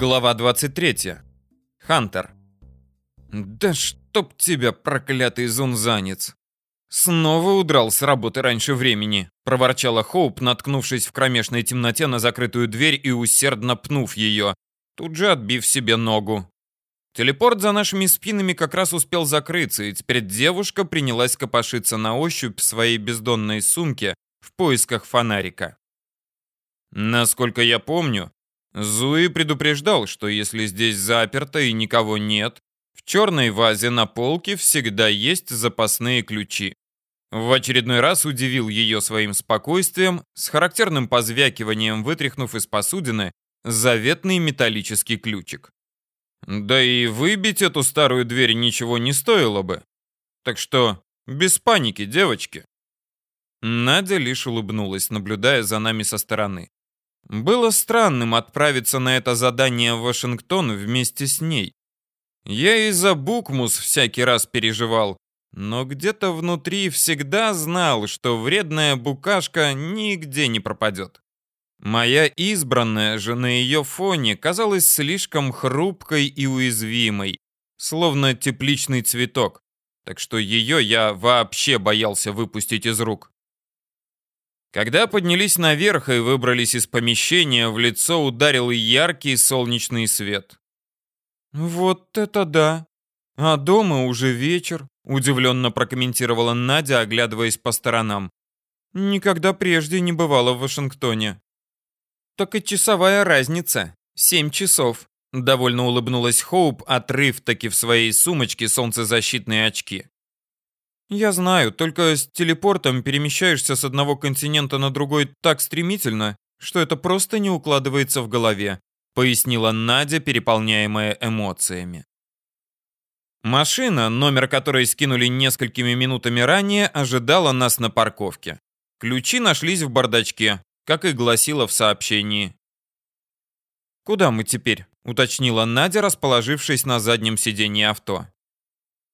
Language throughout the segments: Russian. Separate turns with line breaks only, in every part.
Глава 23. Хантер. «Да чтоб тебя, проклятый зунзанец!» «Снова удрал с работы раньше времени», — проворчала Хоуп, наткнувшись в кромешной темноте на закрытую дверь и усердно пнув ее, тут же отбив себе ногу. Телепорт за нашими спинами как раз успел закрыться, и теперь девушка принялась копошиться на ощупь в своей бездонной сумке в поисках фонарика. Насколько я помню, Зуи предупреждал, что если здесь заперто и никого нет, в черной вазе на полке всегда есть запасные ключи. В очередной раз удивил ее своим спокойствием, с характерным позвякиванием вытряхнув из посудины заветный металлический ключик. Да и выбить эту старую дверь ничего не стоило бы. Так что без паники, девочки. Надя лишь улыбнулась, наблюдая за нами со стороны. Было странным отправиться на это задание в Вашингтон вместе с ней. Я и за Букмус всякий раз переживал, но где-то внутри всегда знал, что вредная букашка нигде не пропадет. Моя избранная же на ее фоне казалась слишком хрупкой и уязвимой, словно тепличный цветок, так что ее я вообще боялся выпустить из рук. Когда поднялись наверх и выбрались из помещения, в лицо ударил яркий солнечный свет. «Вот это да! А дома уже вечер», — удивленно прокомментировала Надя, оглядываясь по сторонам. «Никогда прежде не бывала в Вашингтоне». «Так и часовая разница. Семь часов», — довольно улыбнулась Хоуп, отрыв таки в своей сумочке солнцезащитные очки. «Я знаю, только с телепортом перемещаешься с одного континента на другой так стремительно, что это просто не укладывается в голове», пояснила Надя, переполняемая эмоциями. Машина, номер которой скинули несколькими минутами ранее, ожидала нас на парковке. Ключи нашлись в бардачке, как и гласило в сообщении. «Куда мы теперь?» — уточнила Надя, расположившись на заднем сиденье авто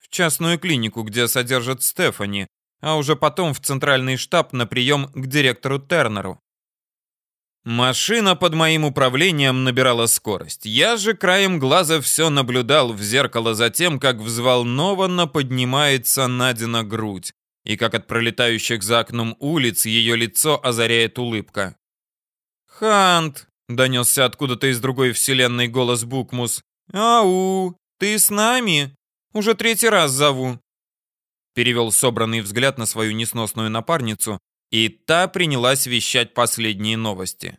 частную клинику, где содержат Стефани, а уже потом в центральный штаб на прием к директору Тернеру. Машина под моим управлением набирала скорость. Я же краем глаза все наблюдал в зеркало за тем, как взволнованно поднимается Надина грудь и как от пролетающих за окном улиц ее лицо озаряет улыбка. «Хант!» — донесся откуда-то из другой вселенной голос Букмус. «Ау! Ты с нами?» Уже третий раз зову. Перевел собранный взгляд на свою несносную напарницу, и та принялась вещать последние новости.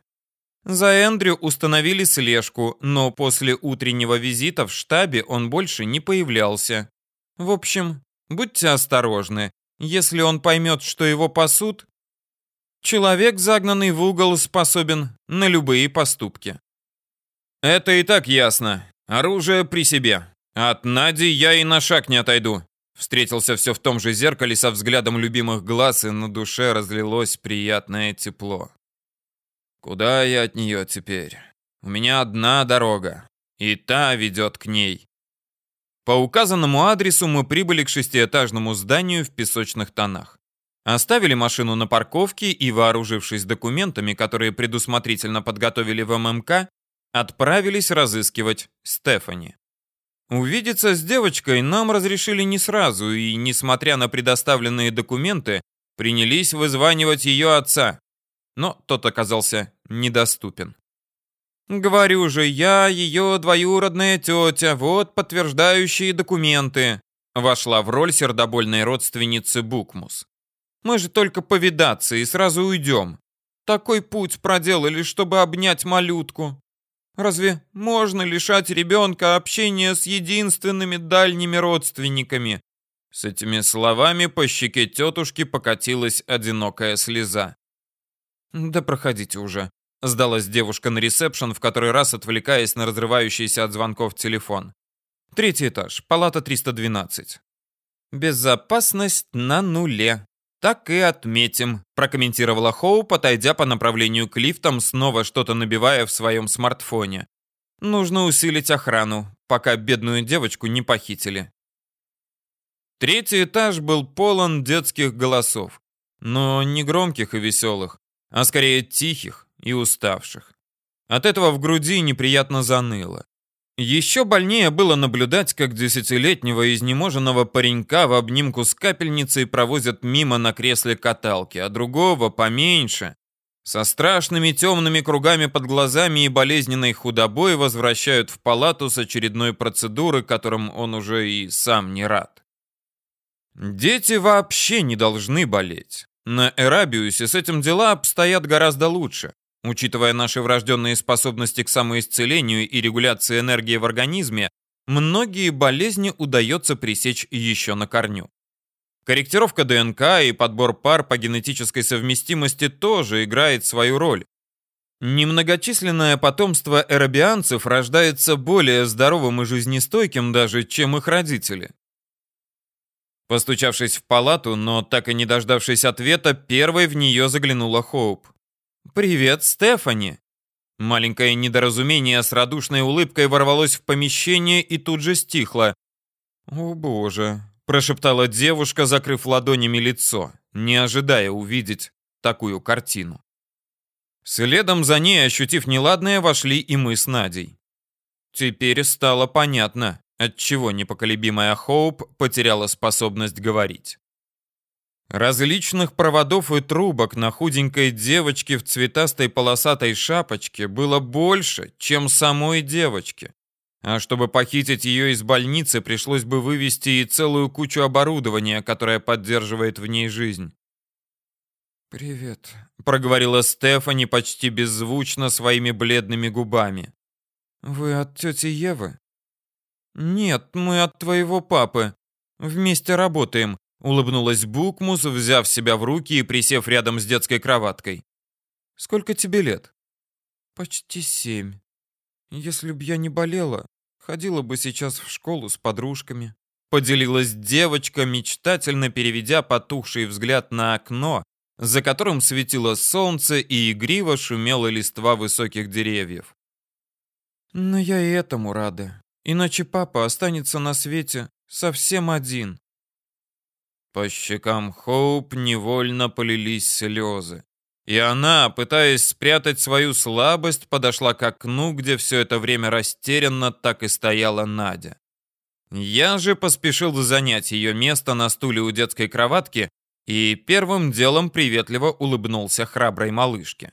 За Эндрю установили слежку, но после утреннего визита в штабе он больше не появлялся. В общем, будьте осторожны. Если он поймет, что его пасут, человек, загнанный в угол, способен на любые поступки. Это и так ясно. Оружие при себе. От Нади я и на шаг не отойду. Встретился все в том же зеркале со взглядом любимых глаз, и на душе разлилось приятное тепло. Куда я от нее теперь? У меня одна дорога, и та ведет к ней. По указанному адресу мы прибыли к шестиэтажному зданию в песочных тонах. Оставили машину на парковке и, вооружившись документами, которые предусмотрительно подготовили в ММК, отправились разыскивать Стефани. Увидеться с девочкой нам разрешили не сразу, и, несмотря на предоставленные документы, принялись вызванивать ее отца. Но тот оказался недоступен. «Говорю же, я ее двоюродная тетя, вот подтверждающие документы», вошла в роль сердобольной родственницы Букмус. «Мы же только повидаться и сразу уйдем. Такой путь проделали, чтобы обнять малютку. Разве можно лишать ребенка общения с единственными дальними родственниками? С этими словами по щеке тетушки покатилась одинокая слеза. «Да проходите уже», — сдалась девушка на ресепшн, в который раз отвлекаясь на разрывающийся от звонков телефон. «Третий этаж, палата 312». «Безопасность на нуле», «Так и отметим», – прокомментировала Хоу, подойдя по направлению к лифтам, снова что-то набивая в своем смартфоне. «Нужно усилить охрану, пока бедную девочку не похитили». Третий этаж был полон детских голосов, но не громких и веселых, а скорее тихих и уставших. От этого в груди неприятно заныло. Еще больнее было наблюдать, как десятилетнего изнеможенного паренька в обнимку с капельницей провозят мимо на кресле каталки, а другого, поменьше, со страшными темными кругами под глазами и болезненной худобой возвращают в палату с очередной процедуры, которым он уже и сам не рад. Дети вообще не должны болеть. На Эрабиусе с этим дела обстоят гораздо лучше. Учитывая наши врожденные способности к самоисцелению и регуляции энергии в организме, многие болезни удается пресечь еще на корню. Корректировка ДНК и подбор пар по генетической совместимости тоже играет свою роль. Немногочисленное потомство эрабианцев рождается более здоровым и жизнестойким даже, чем их родители. Постучавшись в палату, но так и не дождавшись ответа, первой в нее заглянула Хоуп. «Привет, Стефани!» Маленькое недоразумение с радушной улыбкой ворвалось в помещение и тут же стихло. «О боже!» – прошептала девушка, закрыв ладонями лицо, не ожидая увидеть такую картину. Следом за ней, ощутив неладное, вошли и мы с Надей. Теперь стало понятно, отчего непоколебимая Хоуп потеряла способность говорить. Различных проводов и трубок на худенькой девочке в цветастой полосатой шапочке было больше, чем самой девочки. А чтобы похитить ее из больницы, пришлось бы вывести и целую кучу оборудования, которое поддерживает в ней жизнь. «Привет», — проговорила Стефани почти беззвучно своими бледными губами. «Вы от тети Евы?» «Нет, мы от твоего папы. Вместе работаем. Улыбнулась Букмус, взяв себя в руки и присев рядом с детской кроваткой. «Сколько тебе лет?» «Почти семь. Если б я не болела, ходила бы сейчас в школу с подружками». Поделилась девочка, мечтательно переведя потухший взгляд на окно, за которым светило солнце и игриво шумела листва высоких деревьев. «Но я и этому рада. Иначе папа останется на свете совсем один. По щекам Хоуп невольно полились слезы. И она, пытаясь спрятать свою слабость, подошла к окну, где все это время растерянно так и стояла Надя. Я же поспешил занять ее место на стуле у детской кроватки и первым делом приветливо улыбнулся храброй малышке.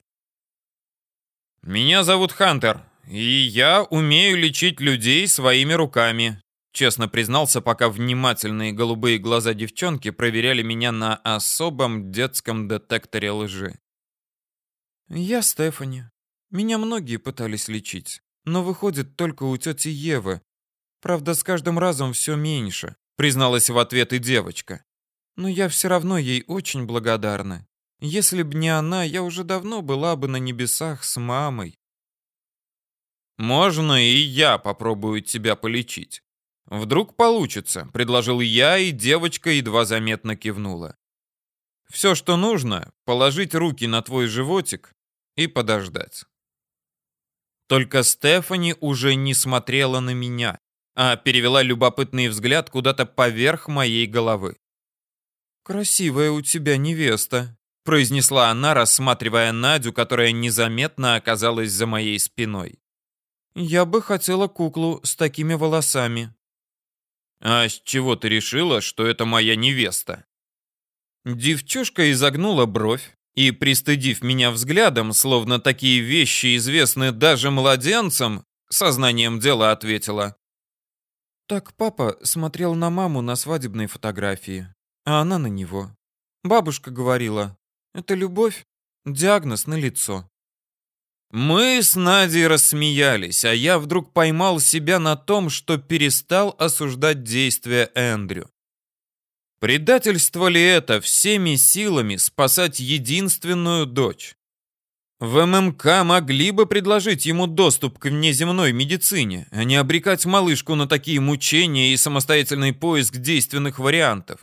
«Меня зовут Хантер, и я умею лечить людей своими руками. Честно признался, пока внимательные голубые глаза девчонки проверяли меня на особом детском детекторе лжи. «Я Стефани. Меня многие пытались лечить, но выходит только у тети Евы. Правда, с каждым разом все меньше», — призналась в ответ и девочка. «Но я все равно ей очень благодарна. Если б не она, я уже давно была бы на небесах с мамой». «Можно и я попробую тебя полечить», «Вдруг получится», — предложил я, и девочка едва заметно кивнула. «Все, что нужно, положить руки на твой животик и подождать». Только Стефани уже не смотрела на меня, а перевела любопытный взгляд куда-то поверх моей головы. «Красивая у тебя невеста», — произнесла она, рассматривая Надю, которая незаметно оказалась за моей спиной. «Я бы хотела куклу с такими волосами». «А с чего ты решила, что это моя невеста?» Девчушка изогнула бровь и, пристыдив меня взглядом, словно такие вещи известны даже младенцам, сознанием дела ответила. «Так папа смотрел на маму на свадебной фотографии, а она на него. Бабушка говорила, это любовь, диагноз на лицо. Мы с Надей рассмеялись, а я вдруг поймал себя на том, что перестал осуждать действия Эндрю. Предательство ли это всеми силами спасать единственную дочь? В ММК могли бы предложить ему доступ к внеземной медицине, а не обрекать малышку на такие мучения и самостоятельный поиск действенных вариантов.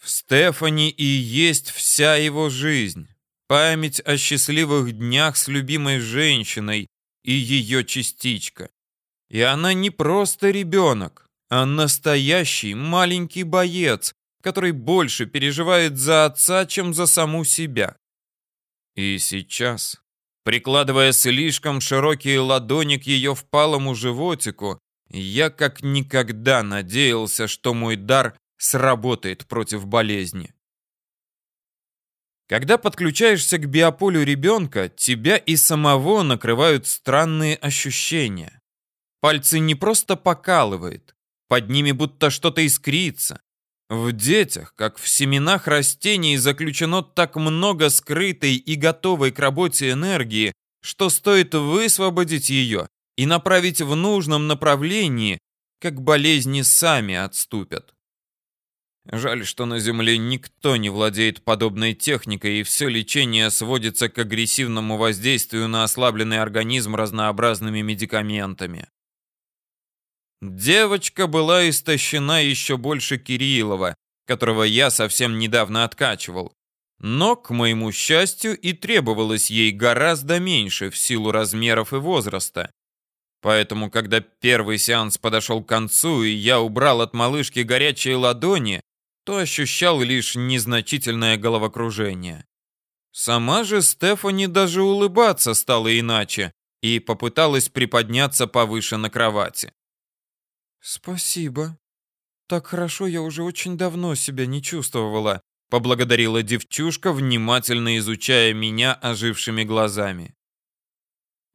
В Стефани и есть вся его жизнь. Память о счастливых днях с любимой женщиной и ее частичка. И она не просто ребенок, а настоящий маленький боец, который больше переживает за отца, чем за саму себя. И сейчас, Прикладывая слишком широкие ладони к ее впалому животику, я как никогда надеялся, что мой дар сработает против болезни. Когда подключаешься к биополю ребенка, тебя и самого накрывают странные ощущения. Пальцы не просто покалывает, под ними будто что-то искрится. В детях, как в семенах растений, заключено так много скрытой и готовой к работе энергии, что стоит высвободить ее и направить в нужном направлении, как болезни сами отступят. Жаль, что на Земле никто не владеет подобной техникой, и все лечение сводится к агрессивному воздействию на ослабленный организм разнообразными медикаментами. Девочка была истощена еще больше Кириллова, которого я совсем недавно откачивал. Но, к моему счастью, и требовалось ей гораздо меньше в силу размеров и возраста. Поэтому, когда первый сеанс подошел к концу, и я убрал от малышки горячие ладони, то ощущал лишь незначительное головокружение. Сама же Стефани даже улыбаться стала иначе и попыталась приподняться повыше на кровати. «Спасибо. Так хорошо я уже очень давно себя не чувствовала», поблагодарила девчушка, внимательно изучая меня ожившими глазами.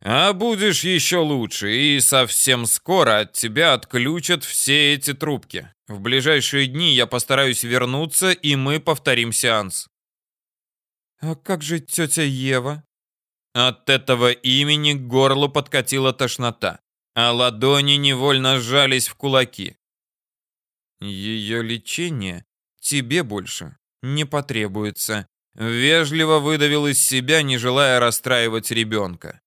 А будешь еще лучше, и совсем скоро от тебя отключат все эти трубки. В ближайшие дни я постараюсь вернуться, и мы повторим сеанс. А как же тетя Ева? От этого имени к горлу подкатила тошнота, а ладони невольно сжались в кулаки. Ее лечение тебе больше не потребуется. Вежливо выдавил из себя, не желая расстраивать ребенка.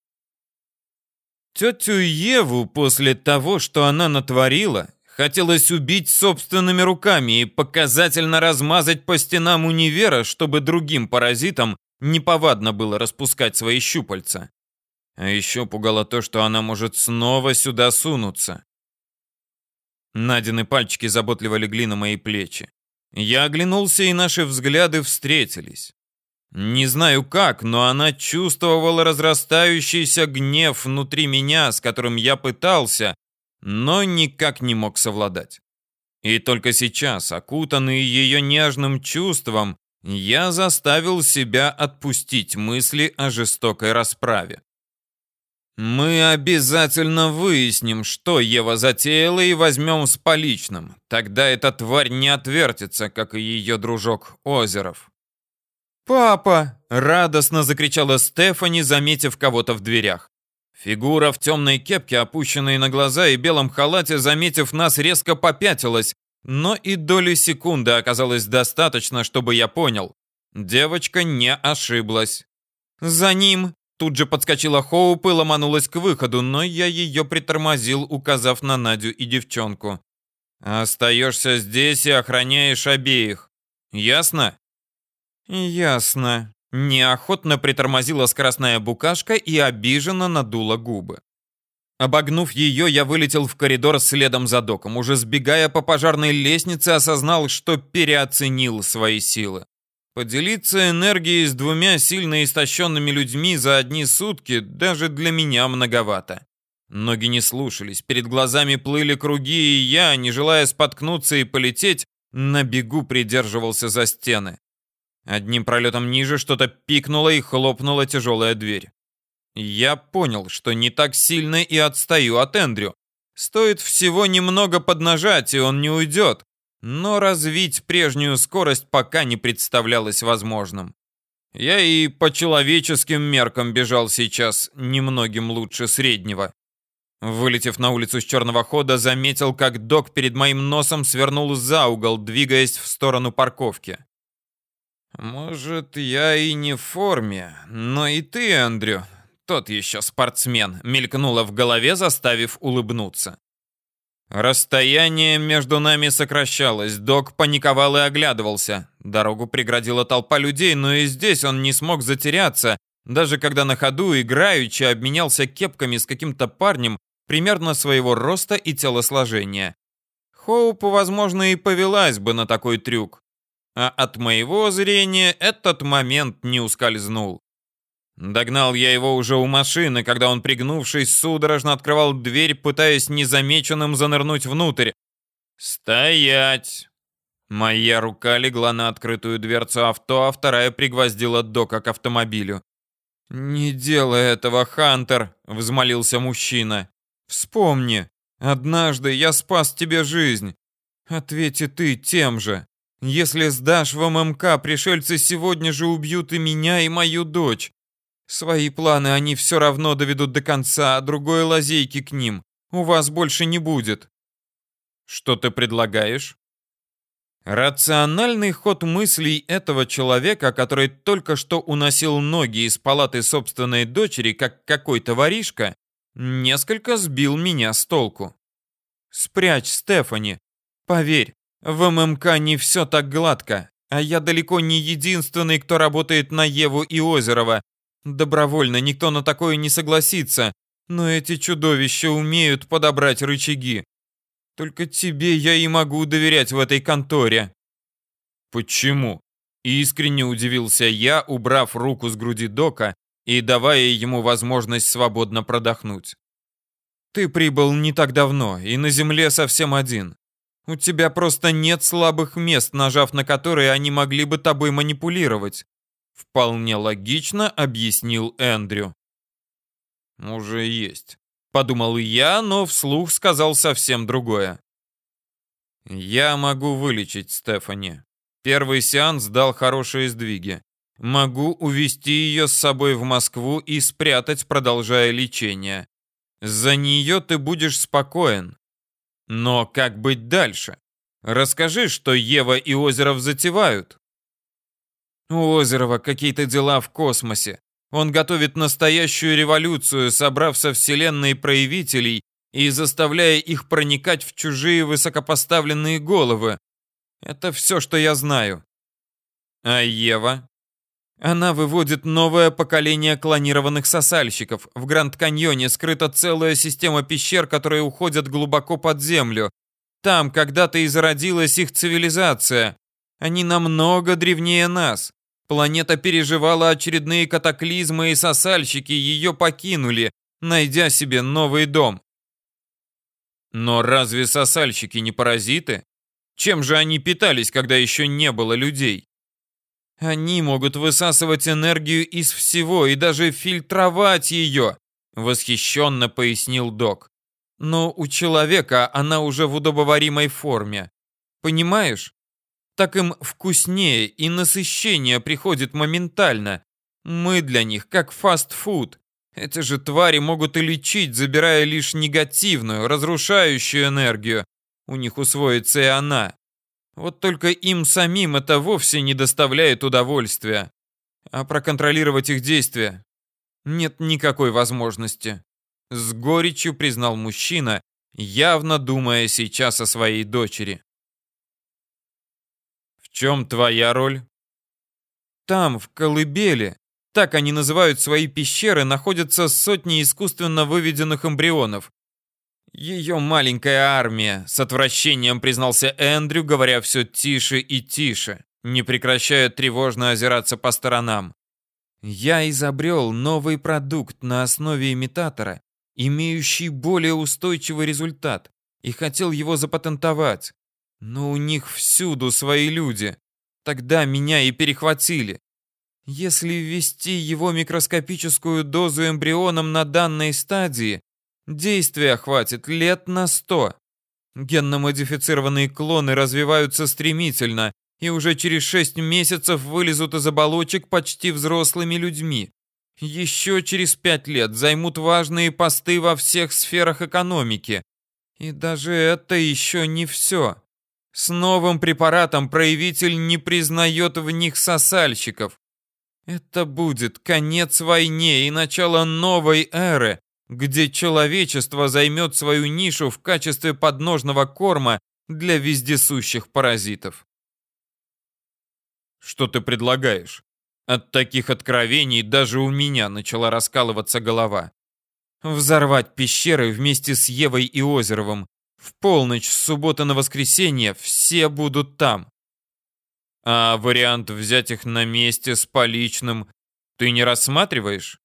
Тетю Еву после того, что она натворила, хотелось убить собственными руками и показательно размазать по стенам универа, чтобы другим паразитам неповадно было распускать свои щупальца. А еще пугало то, что она может снова сюда сунуться. Надины пальчики заботливо легли на мои плечи. Я оглянулся, и наши взгляды встретились. Не знаю как, но она чувствовала разрастающийся гнев внутри меня, с которым я пытался, но никак не мог совладать. И только сейчас, окутанный ее нежным чувством, я заставил себя отпустить мысли о жестокой расправе. Мы обязательно выясним, что Ева затеяла, и возьмем с поличным. Тогда эта тварь не отвертится, как и ее дружок Озеров. «Папа!» — радостно закричала Стефани, заметив кого-то в дверях. Фигура в темной кепке, опущенной на глаза и белом халате, заметив нас, резко попятилась, но и доли секунды оказалось достаточно, чтобы я понял. Девочка не ошиблась. «За ним!» Тут же подскочила Хоуп и ломанулась к выходу, но я ее притормозил, указав на Надю и девчонку. «Остаешься здесь и охраняешь обеих. Ясно?» «Ясно». Неохотно притормозила скоростная букашка и обиженно надула губы. Обогнув ее, я вылетел в коридор следом за доком. Уже сбегая по пожарной лестнице, осознал, что переоценил свои силы. Поделиться энергией с двумя сильно истощенными людьми за одни сутки даже для меня многовато. Ноги не слушались, перед глазами плыли круги, и я, не желая споткнуться и полететь, на бегу придерживался за стены. Одним пролетом ниже что-то пикнуло и хлопнула тяжелая дверь. Я понял, что не так сильно и отстаю от Эндрю. Стоит всего немного поднажать, и он не уйдет. Но развить прежнюю скорость пока не представлялось возможным. Я и по человеческим меркам бежал сейчас немногим лучше среднего. Вылетев на улицу с черного хода, заметил, как док перед моим носом свернул за угол, двигаясь в сторону парковки. «Может, я и не в форме, но и ты, Андрю, тот еще спортсмен», мелькнуло в голове, заставив улыбнуться. Расстояние между нами сокращалось, док паниковал и оглядывался. Дорогу преградила толпа людей, но и здесь он не смог затеряться, даже когда на ходу играючи обменялся кепками с каким-то парнем примерно своего роста и телосложения. Хоуп, возможно, и повелась бы на такой трюк а от моего зрения этот момент не ускользнул. Догнал я его уже у машины, когда он, пригнувшись, судорожно открывал дверь, пытаясь незамеченным занырнуть внутрь. «Стоять!» Моя рука легла на открытую дверцу авто, а вторая пригвоздила Дока к автомобилю. «Не делай этого, Хантер!» — взмолился мужчина. «Вспомни, однажды я спас тебе жизнь. Ответь и ты тем же. Если сдашь в ММК, пришельцы сегодня же убьют и меня, и мою дочь. Свои планы они все равно доведут до конца, а другой лазейки к ним у вас больше не будет. Что ты предлагаешь? Рациональный ход мыслей этого человека, который только что уносил ноги из палаты собственной дочери, как какой-то воришка, несколько сбил меня с толку. Спрячь Стефани. Поверь, в ММК не все так гладко, а я далеко не единственный, кто работает на Еву и Озерова, Добровольно никто на такое не согласится, но эти чудовища умеют подобрать рычаги. Только тебе я и могу доверять в этой конторе. Почему? Искренне удивился я, убрав руку с груди Дока и давая ему возможность свободно продохнуть. Ты прибыл не так давно и на земле совсем один. У тебя просто нет слабых мест, нажав на которые они могли бы тобой манипулировать. Вполне логично объяснил Эндрю. Уже есть. Подумал я, но вслух сказал совсем другое. Я могу вылечить Стефани. Первый сеанс дал хорошие сдвиги. Могу увести ее с собой в Москву и спрятать, продолжая лечение. За нее ты будешь спокоен. Но как быть дальше? Расскажи, что Ева и Озеров затевают. У Озерова какие-то дела в космосе. Он готовит настоящую революцию, собрав со Вселенной проявителей и заставляя их проникать в чужие высокопоставленные головы. Это все, что я знаю. А Ева? Она выводит новое поколение клонированных сосальщиков. В Гранд-Каньоне скрыта целая система пещер, которые уходят глубоко под землю. Там когда-то и зародилась их цивилизация. Они намного древнее нас. Планета переживала очередные катаклизмы, и сосальщики ее покинули, найдя себе новый дом. Но разве сосальщики не паразиты? Чем же они питались, когда еще не было людей? Они могут высасывать энергию из всего и даже фильтровать ее, восхищенно пояснил док. Но у человека она уже в удобоваримой форме. Понимаешь? так им вкуснее и насыщение приходит моментально. Мы для них как фастфуд. Эти же твари могут и лечить, забирая лишь негативную, разрушающую энергию. У них усвоится и она. Вот только им самим это вовсе не доставляет удовольствия. А проконтролировать их действия нет никакой возможности. С горечью признал мужчина, явно думая сейчас о своей дочери чем твоя роль? Там, в колыбели, так они называют свои пещеры, находятся сотни искусственно выведенных эмбрионов. Ее маленькая армия, с отвращением признался Эндрю, говоря все тише и тише, не прекращая тревожно озираться по сторонам. Я изобрел новый продукт на основе имитатора, имеющий более устойчивый результат, и хотел его запатентовать. Но у них всюду свои люди. Тогда меня и перехватили. Если ввести его микроскопическую дозу эмбрионам на данной стадии, действия хватит лет на сто. Генно-модифицированные клоны развиваются стремительно и уже через шесть месяцев вылезут из оболочек почти взрослыми людьми. Еще через пять лет займут важные посты во всех сферах экономики. И даже это еще не все. С новым препаратом проявитель не признает в них сосальщиков. Это будет конец войне и начало новой эры, где человечество займет свою нишу в качестве подножного корма для вездесущих паразитов. Что ты предлагаешь? От таких откровений даже у меня начала раскалываться голова. Взорвать пещеры вместе с Евой и Озеровым, в полночь с субботы на воскресенье все будут там. А вариант взять их на месте с поличным Ты не рассматриваешь?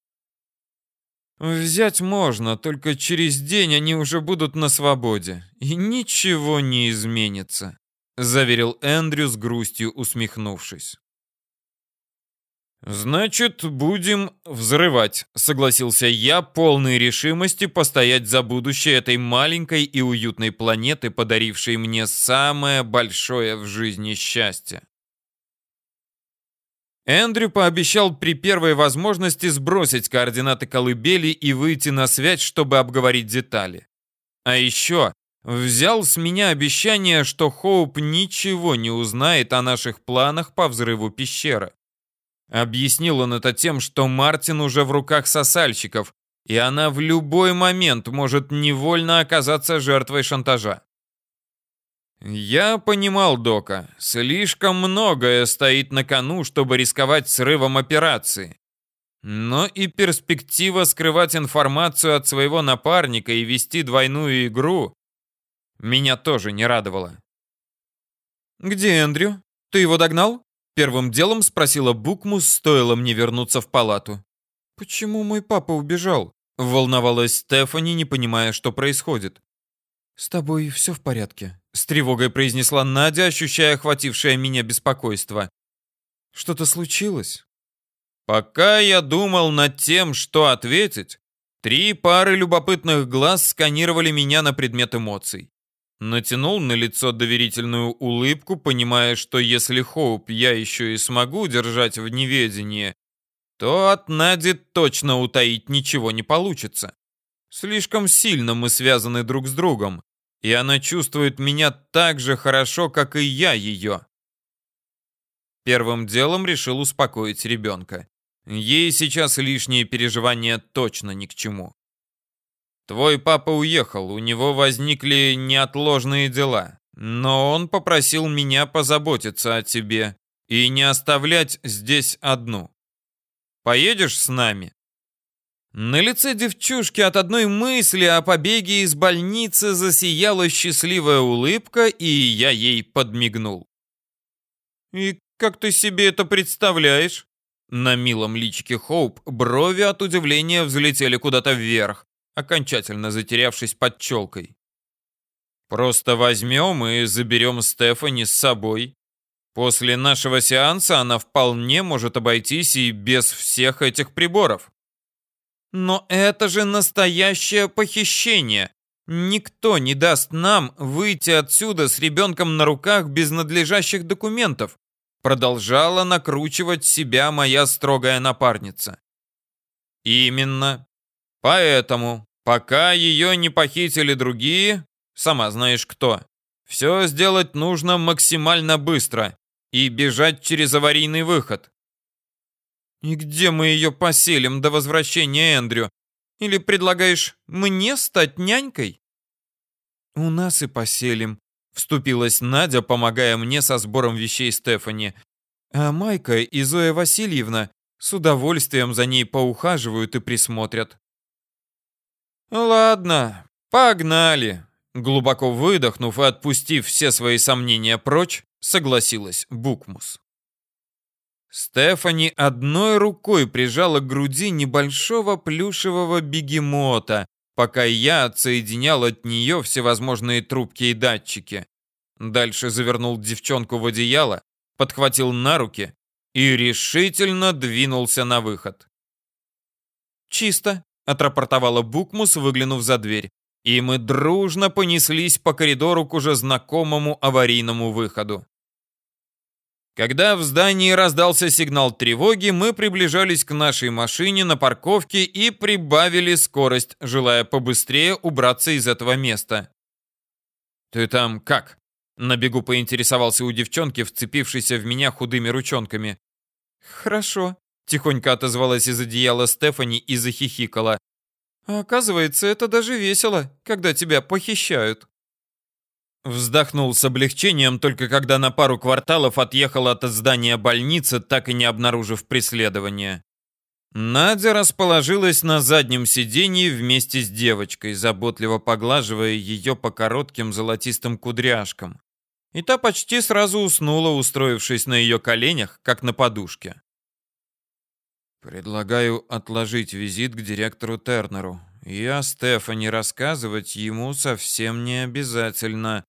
Взять можно, только через день они уже будут на свободе, и ничего не изменится, заверил Эндрю с грустью усмехнувшись. «Значит, будем взрывать», — согласился я, полной решимости постоять за будущее этой маленькой и уютной планеты, подарившей мне самое большое в жизни счастье. Эндрю пообещал при первой возможности сбросить координаты колыбели и выйти на связь, чтобы обговорить детали. А еще взял с меня обещание, что Хоуп ничего не узнает о наших планах по взрыву пещеры. Объяснил он это тем, что Мартин уже в руках сосальщиков, и она в любой момент может невольно оказаться жертвой шантажа. Я понимал Дока, слишком многое стоит на кону, чтобы рисковать срывом операции. Но и перспектива скрывать информацию от своего напарника и вести двойную игру меня тоже не радовала. «Где Эндрю? Ты его догнал?» Первым делом спросила Букмус, стоило мне вернуться в палату. «Почему мой папа убежал?» Волновалась Стефани, не понимая, что происходит. «С тобой все в порядке», — с тревогой произнесла Надя, ощущая охватившее меня беспокойство. «Что-то случилось?» Пока я думал над тем, что ответить, три пары любопытных глаз сканировали меня на предмет эмоций. Натянул на лицо доверительную улыбку, понимая, что если Хоуп я еще и смогу держать в неведении, то от Нади точно утаить ничего не получится. Слишком сильно мы связаны друг с другом, и она чувствует меня так же хорошо, как и я ее. Первым делом решил успокоить ребенка. Ей сейчас лишние переживания точно ни к чему. Твой папа уехал, у него возникли неотложные дела. Но он попросил меня позаботиться о тебе и не оставлять здесь одну. Поедешь с нами?» На лице девчушки от одной мысли о побеге из больницы засияла счастливая улыбка, и я ей подмигнул. «И как ты себе это представляешь?» На милом личике Хоуп брови от удивления взлетели куда-то вверх окончательно затерявшись под челкой. «Просто возьмем и заберем Стефани с собой. После нашего сеанса она вполне может обойтись и без всех этих приборов». «Но это же настоящее похищение!» Никто не даст нам выйти отсюда с ребенком на руках без надлежащих документов, продолжала накручивать себя моя строгая напарница. Именно. Поэтому, пока ее не похитили другие, сама знаешь кто, все сделать нужно максимально быстро и бежать через аварийный выход. И где мы ее поселим до возвращения Эндрю? Или предлагаешь мне стать нянькой? У нас и поселим, вступилась Надя, помогая мне со сбором вещей Стефани. А Майка и Зоя Васильевна с удовольствием за ней поухаживают и присмотрят. «Ладно, погнали!» Глубоко выдохнув и отпустив все свои сомнения прочь, согласилась Букмус. Стефани одной рукой прижала к груди небольшого плюшевого бегемота, пока я отсоединял от нее всевозможные трубки и датчики. Дальше завернул девчонку в одеяло, подхватил на руки и решительно двинулся на выход. «Чисто», отрапортовала Букмус, выглянув за дверь. И мы дружно понеслись по коридору к уже знакомому аварийному выходу. Когда в здании раздался сигнал тревоги, мы приближались к нашей машине на парковке и прибавили скорость, желая побыстрее убраться из этого места. «Ты там как?» — на бегу поинтересовался у девчонки, вцепившейся в меня худыми ручонками. «Хорошо», Тихонько отозвалась из одеяла Стефани и захихикала. Оказывается, это даже весело, когда тебя похищают. Вздохнул с облегчением, только когда на пару кварталов отъехал от здания больницы, так и не обнаружив преследования. Надя расположилась на заднем сиденье вместе с девочкой, заботливо поглаживая ее по коротким золотистым кудряшкам. И та почти сразу уснула, устроившись на ее коленях, как на подушке. Предлагаю отложить визит к директору Тернеру. Я Стефани рассказывать ему совсем не обязательно.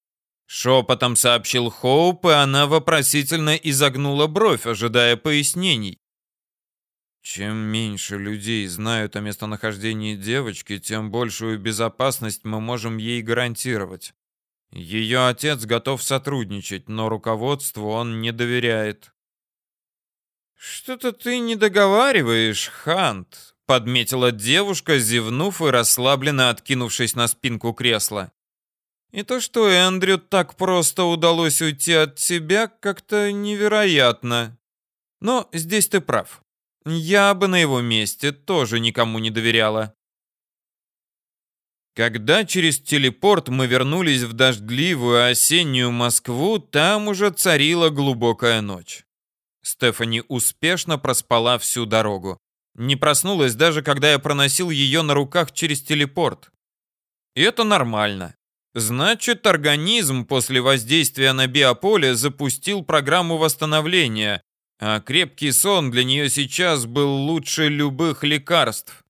Шепотом сообщил Хоуп, и она вопросительно изогнула бровь, ожидая пояснений. Чем меньше людей знают о местонахождении девочки, тем большую безопасность мы можем ей гарантировать. Ее отец готов сотрудничать, но руководству он не доверяет. «Что-то ты не договариваешь, Хант», — подметила девушка, зевнув и расслабленно откинувшись на спинку кресла. «И то, что Эндрю так просто удалось уйти от тебя, как-то невероятно. Но здесь ты прав. Я бы на его месте тоже никому не доверяла». Когда через телепорт мы вернулись в дождливую осеннюю Москву, там уже царила глубокая ночь. Стефани успешно проспала всю дорогу. Не проснулась даже, когда я проносил ее на руках через телепорт. И это нормально. Значит, организм после воздействия на биополе запустил программу восстановления, а крепкий сон для нее сейчас был лучше любых лекарств.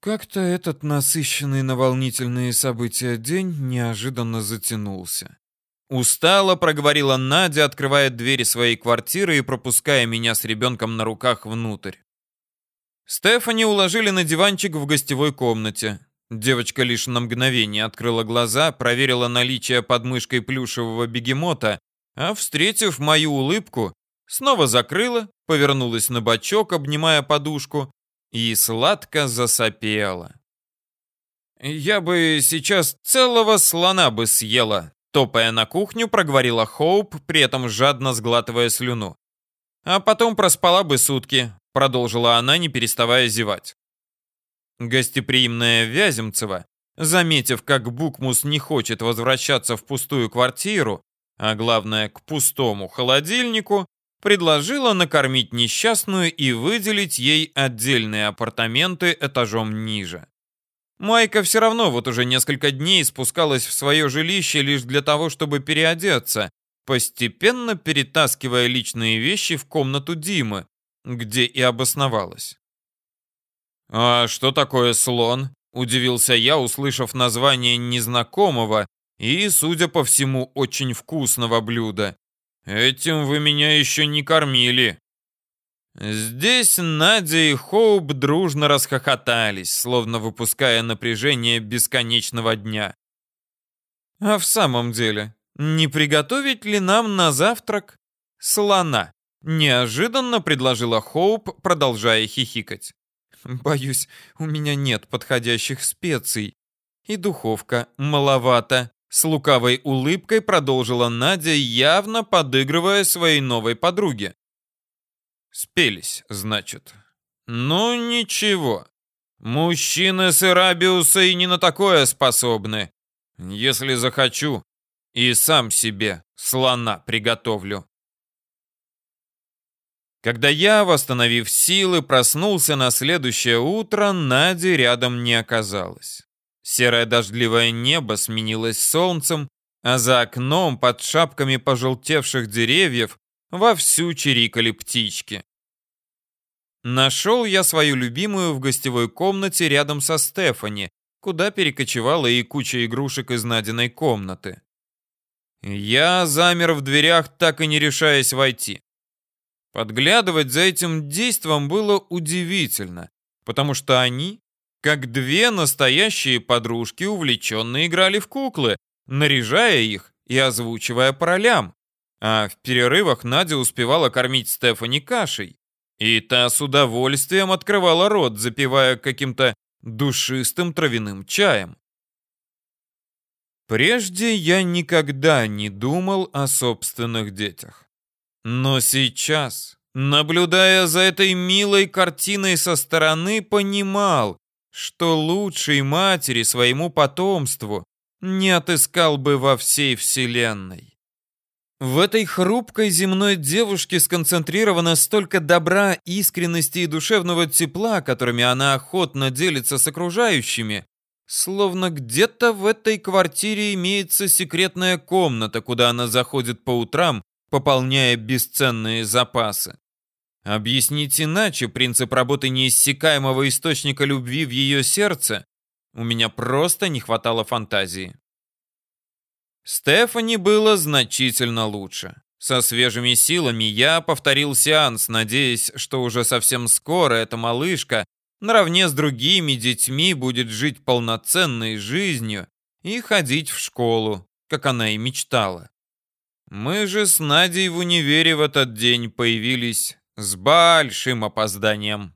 Как-то этот насыщенный на волнительные события день неожиданно затянулся. Устало проговорила Надя, открывая двери своей квартиры и пропуская меня с ребенком на руках внутрь. Стефани уложили на диванчик в гостевой комнате. Девочка лишь на мгновение открыла глаза, проверила наличие под плюшевого бегемота, а, встретив мою улыбку, снова закрыла, повернулась на бочок, обнимая подушку, и сладко засопела. «Я бы сейчас целого слона бы съела», Топая на кухню, проговорила Хоуп, при этом жадно сглатывая слюну. А потом проспала бы сутки, продолжила она, не переставая зевать. Гостеприимная Вяземцева, заметив, как Букмус не хочет возвращаться в пустую квартиру, а главное, к пустому холодильнику, предложила накормить несчастную и выделить ей отдельные апартаменты этажом ниже. Майка все равно вот уже несколько дней спускалась в свое жилище лишь для того, чтобы переодеться, постепенно перетаскивая личные вещи в комнату Димы, где и обосновалась. «А что такое слон?» – удивился я, услышав название незнакомого и, судя по всему, очень вкусного блюда. «Этим вы меня еще не кормили». Здесь Надя и Хоуп дружно расхохотались, словно выпуская напряжение бесконечного дня. А в самом деле, не приготовить ли нам на завтрак слона? Неожиданно предложила Хоуп, продолжая хихикать. Боюсь, у меня нет подходящих специй. И духовка маловато. С лукавой улыбкой продолжила Надя, явно подыгрывая своей новой подруге. Спелись, значит. Ну ничего. Мужчины с Ирабиуса и не на такое способны. Если захочу, и сам себе слона приготовлю. Когда я, восстановив силы, проснулся на следующее утро, Нади рядом не оказалось. Серое дождливое небо сменилось солнцем, а за окном под шапками пожелтевших деревьев вовсю чирикали птички. Нашел я свою любимую в гостевой комнате рядом со Стефани, куда перекочевала и куча игрушек из Надиной комнаты. Я замер в дверях, так и не решаясь войти. Подглядывать за этим действом было удивительно, потому что они, как две настоящие подружки, увлеченно играли в куклы, наряжая их и озвучивая по ролям. А в перерывах Надя успевала кормить Стефани кашей. И та с удовольствием открывала рот, запивая каким-то душистым травяным чаем. Прежде я никогда не думал о собственных детях. Но сейчас, наблюдая за этой милой картиной со стороны, понимал, что лучшей матери своему потомству не отыскал бы во всей вселенной. В этой хрупкой земной девушке сконцентрировано столько добра, искренности и душевного тепла, которыми она охотно делится с окружающими, словно где-то в этой квартире имеется секретная комната, куда она заходит по утрам, пополняя бесценные запасы. Объяснить иначе принцип работы неиссякаемого источника любви в ее сердце у меня просто не хватало фантазии. Стефани было значительно лучше. Со свежими силами я повторил сеанс, надеясь, что уже совсем скоро эта малышка наравне с другими детьми будет жить полноценной жизнью и ходить в школу, как она и мечтала. Мы же с Надей в универе в этот день появились с большим опозданием.